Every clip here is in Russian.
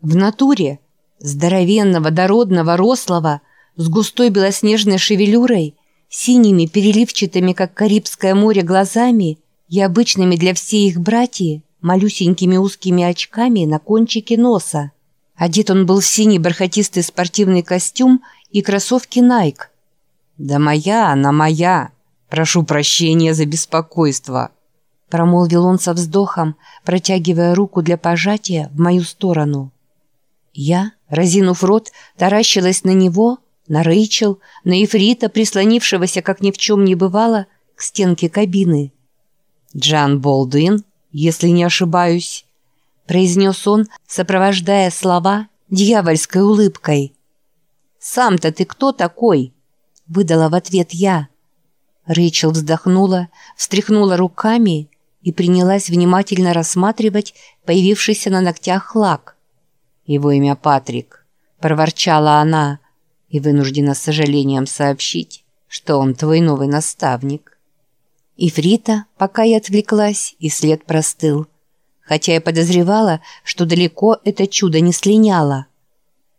В натуре здоровенного, дородного, рослого, с густой белоснежной шевелюрой, синими переливчатыми, как Карибское море, глазами и обычными для всех их братьев малюсенькими узкими очками на кончике носа. Одет он был в синий бархатистый спортивный костюм и кроссовки Nike. «Да моя она моя! Прошу прощения за беспокойство!» Промолвил он со вздохом, протягивая руку для пожатия в мою сторону. Я, разинув рот, таращилась на него, на Рэйчел, на Ифрита, прислонившегося, как ни в чем не бывало, к стенке кабины. Джан Болдуин, если не ошибаюсь, произнес он, сопровождая слова дьявольской улыбкой. «Сам-то ты кто такой?» — выдала в ответ я. Рэйчел вздохнула, встряхнула руками и принялась внимательно рассматривать появившийся на ногтях лак. «Его имя Патрик», — проворчала она, и вынуждена с сожалением сообщить, что он твой новый наставник. Ифрита, пока я отвлеклась, и след простыл, хотя я подозревала, что далеко это чудо не слиняло.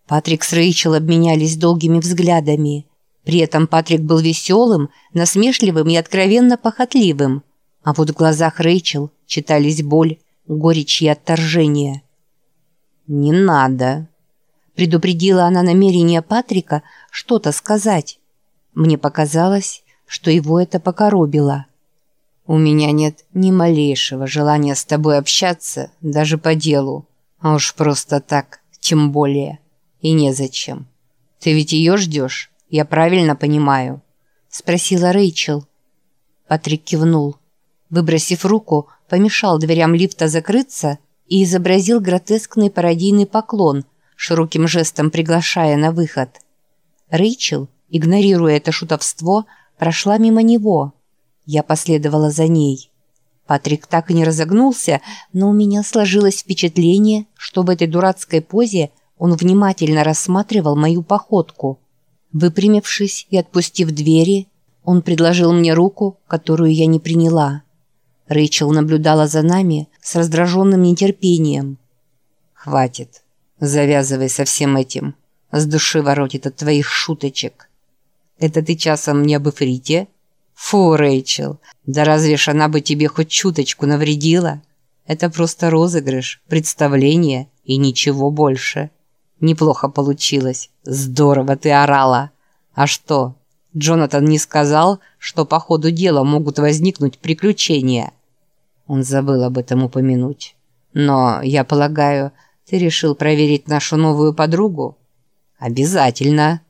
Патрик с Рэйчел обменялись долгими взглядами. При этом Патрик был веселым, насмешливым и откровенно похотливым, а вот в глазах Рэйчел читались боль, горечь и отторжение. «Не надо», — предупредила она намерение Патрика что-то сказать. Мне показалось, что его это покоробило. «У меня нет ни малейшего желания с тобой общаться, даже по делу, а уж просто так, тем более, и незачем. Ты ведь ее ждешь, я правильно понимаю?» — спросила Рэйчел. Патрик кивнул. Выбросив руку, помешал дверям лифта закрыться и изобразил гротескный пародийный поклон, широким жестом приглашая на выход. Рэйчел, игнорируя это шутовство, прошла мимо него. Я последовала за ней. Патрик так и не разогнулся, но у меня сложилось впечатление, что в этой дурацкой позе он внимательно рассматривал мою походку. Выпрямившись и отпустив двери, он предложил мне руку, которую я не приняла. Рэйчел наблюдала за нами с раздраженным нетерпением. «Хватит. Завязывай со всем этим. С души воротит от твоих шуточек. Это ты часом не об Эфрите?» «Фу, Рэйчел, да разве ж она бы тебе хоть чуточку навредила? Это просто розыгрыш, представление и ничего больше. Неплохо получилось. Здорово ты орала. А что, Джонатан не сказал, что по ходу дела могут возникнуть приключения?» Он забыл об этом упомянуть. «Но, я полагаю, ты решил проверить нашу новую подругу?» «Обязательно!»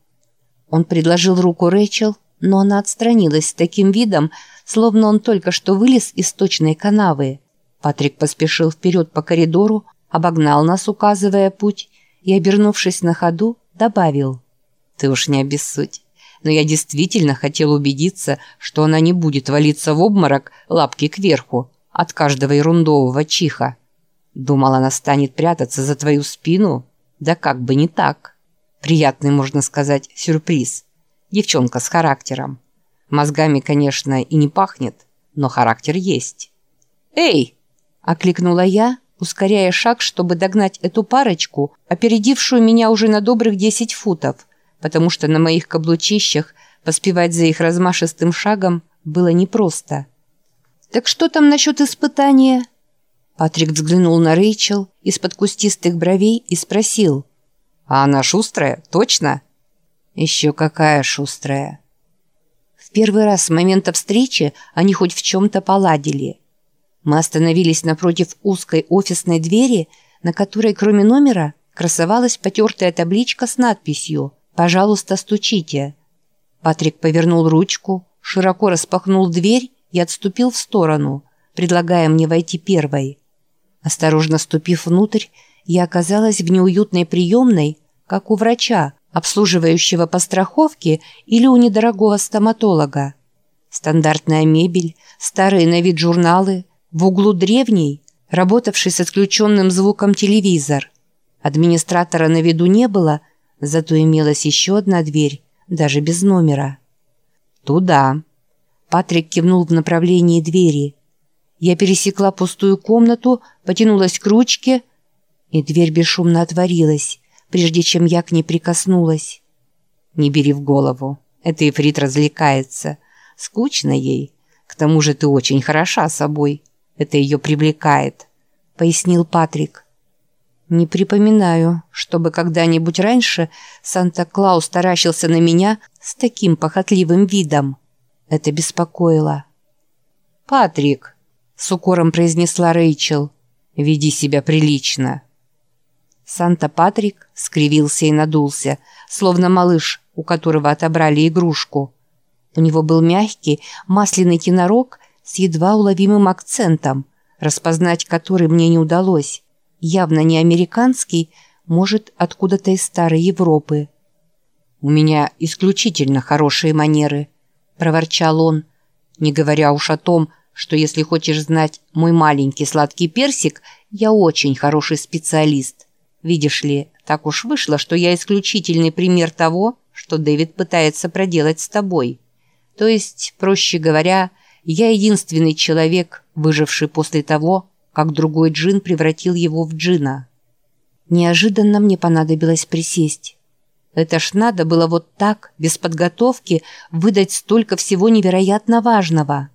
Он предложил руку Рэйчел, но она отстранилась с таким видом, словно он только что вылез из точной канавы. Патрик поспешил вперед по коридору, обогнал нас, указывая путь, и, обернувшись на ходу, добавил. «Ты уж не обессудь, но я действительно хотел убедиться, что она не будет валиться в обморок лапки кверху, от каждого ерундового чиха. Думал, она станет прятаться за твою спину? Да как бы не так. Приятный, можно сказать, сюрприз. Девчонка с характером. Мозгами, конечно, и не пахнет, но характер есть. «Эй!» – окликнула я, ускоряя шаг, чтобы догнать эту парочку, опередившую меня уже на добрых десять футов, потому что на моих каблучищах поспевать за их размашистым шагом было непросто. «Так что там насчет испытания?» Патрик взглянул на Рэйчел из-под кустистых бровей и спросил. «А она шустрая, точно?» «Еще какая шустрая!» В первый раз с момента встречи они хоть в чем-то поладили. Мы остановились напротив узкой офисной двери, на которой кроме номера красовалась потертая табличка с надписью «Пожалуйста, стучите». Патрик повернул ручку, широко распахнул дверь и отступил в сторону, предлагая мне войти первой. Осторожно ступив внутрь, я оказалась в неуютной приемной, как у врача, обслуживающего по страховке или у недорогого стоматолога. Стандартная мебель, старые на вид журналы, в углу древний, работавший с отключенным звуком телевизор. Администратора на виду не было, зато имелась еще одна дверь, даже без номера. «Туда», Патрик кивнул в направлении двери. Я пересекла пустую комнату, потянулась к ручке и дверь бесшумно отворилась, прежде чем я к ней прикоснулась. «Не бери в голову. Это Ифрит развлекается. Скучно ей. К тому же ты очень хороша собой. Это ее привлекает», — пояснил Патрик. Не припоминаю, чтобы когда-нибудь раньше Санта-Клаус таращился на меня с таким похотливым видом. Это беспокоило. «Патрик», — с укором произнесла Рэйчел, — «веди себя прилично». Санта-Патрик скривился и надулся, словно малыш, у которого отобрали игрушку. У него был мягкий, масляный кинорог с едва уловимым акцентом, распознать который мне не удалось явно не американский, может, откуда-то из старой Европы. «У меня исключительно хорошие манеры», – проворчал он, не говоря уж о том, что если хочешь знать мой маленький сладкий персик, я очень хороший специалист. Видишь ли, так уж вышло, что я исключительный пример того, что Дэвид пытается проделать с тобой. То есть, проще говоря, я единственный человек, выживший после того, как другой джин превратил его в джина. Неожиданно мне понадобилось присесть. Это ж надо было вот так, без подготовки, выдать столько всего невероятно важного.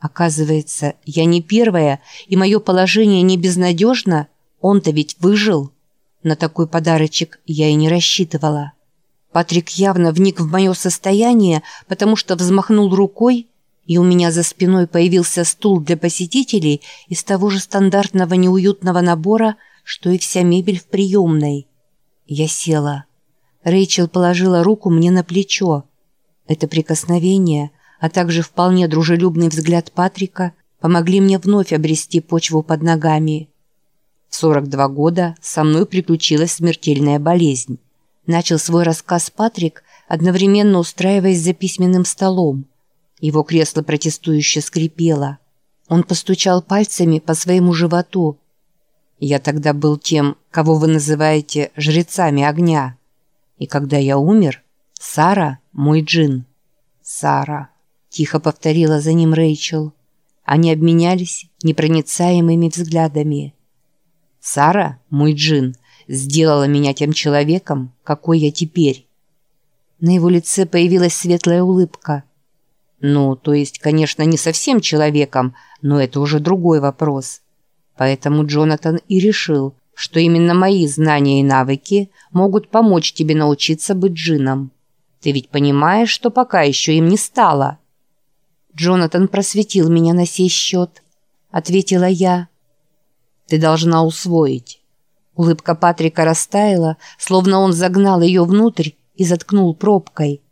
Оказывается, я не первая, и мое положение не безнадежно, он-то ведь выжил. На такой подарочек я и не рассчитывала. Патрик явно вник в мое состояние, потому что взмахнул рукой, и у меня за спиной появился стул для посетителей из того же стандартного неуютного набора, что и вся мебель в приемной. Я села. Рэйчел положила руку мне на плечо. Это прикосновение, а также вполне дружелюбный взгляд Патрика помогли мне вновь обрести почву под ногами. В 42 года со мной приключилась смертельная болезнь. Начал свой рассказ Патрик, одновременно устраиваясь за письменным столом. Его кресло протестующе скрипело. Он постучал пальцами по своему животу. «Я тогда был тем, кого вы называете жрецами огня. И когда я умер, Сара – мой джин». «Сара», – тихо повторила за ним Рэйчел. Они обменялись непроницаемыми взглядами. «Сара, мой джин, сделала меня тем человеком, какой я теперь». На его лице появилась светлая улыбка – ну, то есть, конечно, не совсем человеком, но это уже другой вопрос. Поэтому Джонатан и решил, что именно мои знания и навыки могут помочь тебе научиться быть джином. Ты ведь понимаешь, что пока еще им не стало. Джонатан просветил меня на сей счет, ответила я. Ты должна усвоить. Улыбка Патрика растаяла, словно он загнал ее внутрь и заткнул пробкой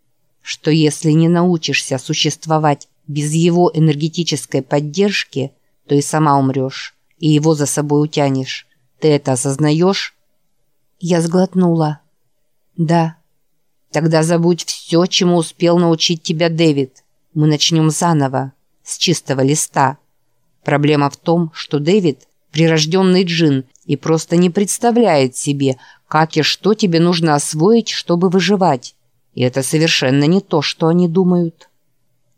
что если не научишься существовать без его энергетической поддержки, то и сама умрешь, и его за собой утянешь. Ты это осознаешь?» Я сглотнула. «Да». «Тогда забудь все, чему успел научить тебя Дэвид. Мы начнем заново, с чистого листа. Проблема в том, что Дэвид – прирожденный джин и просто не представляет себе, как и что тебе нужно освоить, чтобы выживать. И это совершенно не то, что они думают.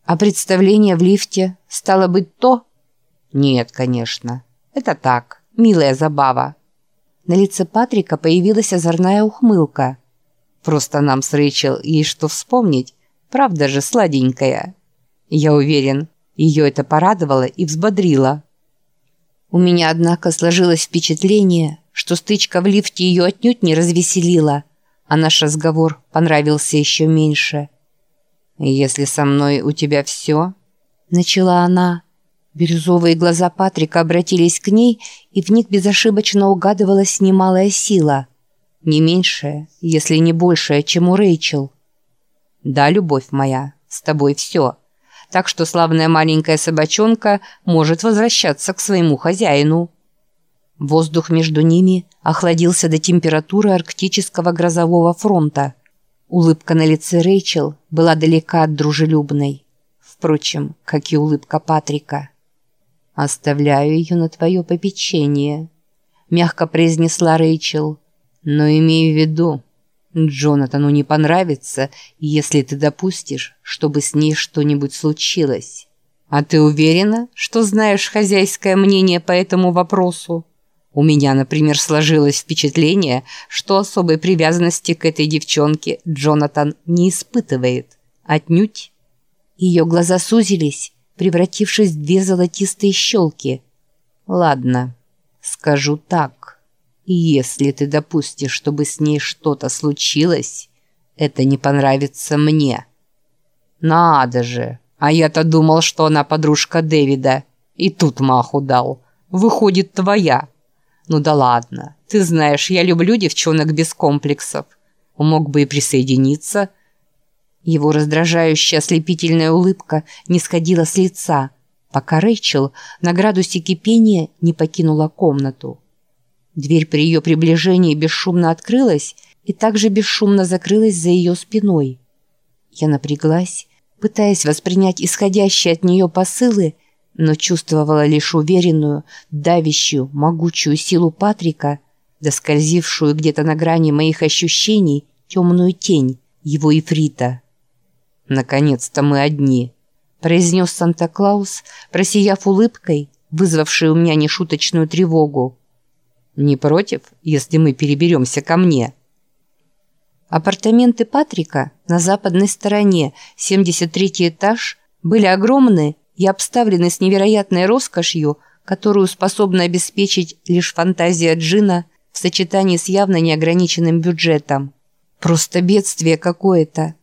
А представление в лифте стало быть то? Нет, конечно. Это так, милая забава. На лице Патрика появилась озорная ухмылка. Просто нам с Рэйчел есть что вспомнить. Правда же, сладенькая. Я уверен, ее это порадовало и взбодрило. У меня, однако, сложилось впечатление, что стычка в лифте ее отнюдь не развеселила – а наш разговор понравился еще меньше. «Если со мной у тебя все...» — начала она. Бирюзовые глаза Патрика обратились к ней, и в них безошибочно угадывалась немалая сила. Не меньшая, если не большая, чем у Рэйчел. «Да, любовь моя, с тобой все. Так что славная маленькая собачонка может возвращаться к своему хозяину». Воздух между ними охладился до температуры арктического грозового фронта. Улыбка на лице Рэйчел была далека от дружелюбной. Впрочем, как и улыбка Патрика. «Оставляю ее на твое попечение», — мягко произнесла Рэйчел. «Но имею в виду, Джонатану не понравится, если ты допустишь, чтобы с ней что-нибудь случилось. А ты уверена, что знаешь хозяйское мнение по этому вопросу?» У меня, например, сложилось впечатление, что особой привязанности к этой девчонке Джонатан не испытывает. Отнюдь. Ее глаза сузились, превратившись в две золотистые щелки. Ладно, скажу так. Если ты допустишь, чтобы с ней что-то случилось, это не понравится мне. Надо же, а я-то думал, что она подружка Дэвида. И тут маху дал. Выходит, твоя. Ну да ладно. Ты знаешь, я люблю девчонок без комплексов. Мог бы и присоединиться. Его раздражающая ослепительная улыбка не сходила с лица, пока Рэйчел на градусе кипения не покинула комнату. Дверь при ее приближении бесшумно открылась и также бесшумно закрылась за ее спиной. Я напряглась, пытаясь воспринять исходящие от нее посылы, но чувствовала лишь уверенную, давящую, могучую силу Патрика, доскользившую где-то на грани моих ощущений темную тень его ифрита. «Наконец-то мы одни», — произнес Санта-Клаус, просияв улыбкой, вызвавшей у меня нешуточную тревогу. «Не против, если мы переберемся ко мне?» Апартаменты Патрика на западной стороне, 73-й этаж, были огромны и обставлены с невероятной роскошью, которую способна обеспечить лишь фантазия Джина в сочетании с явно неограниченным бюджетом. Просто бедствие какое-то.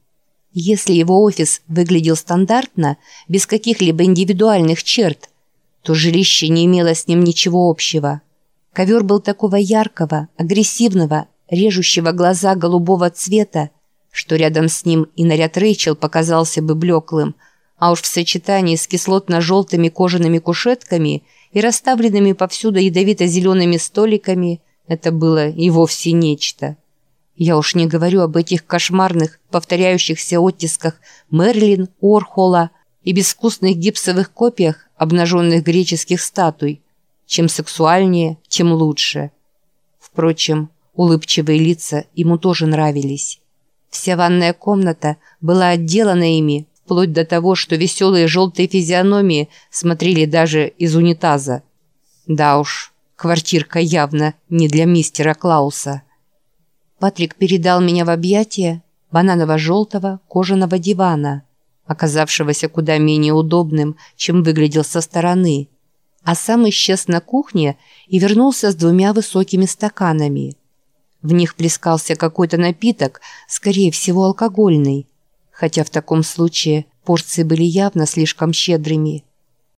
Если его офис выглядел стандартно, без каких-либо индивидуальных черт, то жилище не имело с ним ничего общего. Ковер был такого яркого, агрессивного, режущего глаза голубого цвета, что рядом с ним и наряд Рэйчел показался бы блеклым, а уж в сочетании с кислотно-желтыми кожаными кушетками и расставленными повсюду ядовито-зелеными столиками это было и вовсе нечто. Я уж не говорю об этих кошмарных, повторяющихся оттисках Мерлин, Орхола и безвкусных гипсовых копиях обнаженных греческих статуй. Чем сексуальнее, тем лучше. Впрочем, улыбчивые лица ему тоже нравились. Вся ванная комната была отделана ими, вплоть до того, что веселые желтые физиономии смотрели даже из унитаза. Да уж, квартирка явно не для мистера Клауса. Патрик передал меня в объятия бананово-желтого кожаного дивана, оказавшегося куда менее удобным, чем выглядел со стороны, а сам исчез на кухне и вернулся с двумя высокими стаканами. В них плескался какой-то напиток, скорее всего алкогольный, хотя в таком случае порции были явно слишком щедрыми.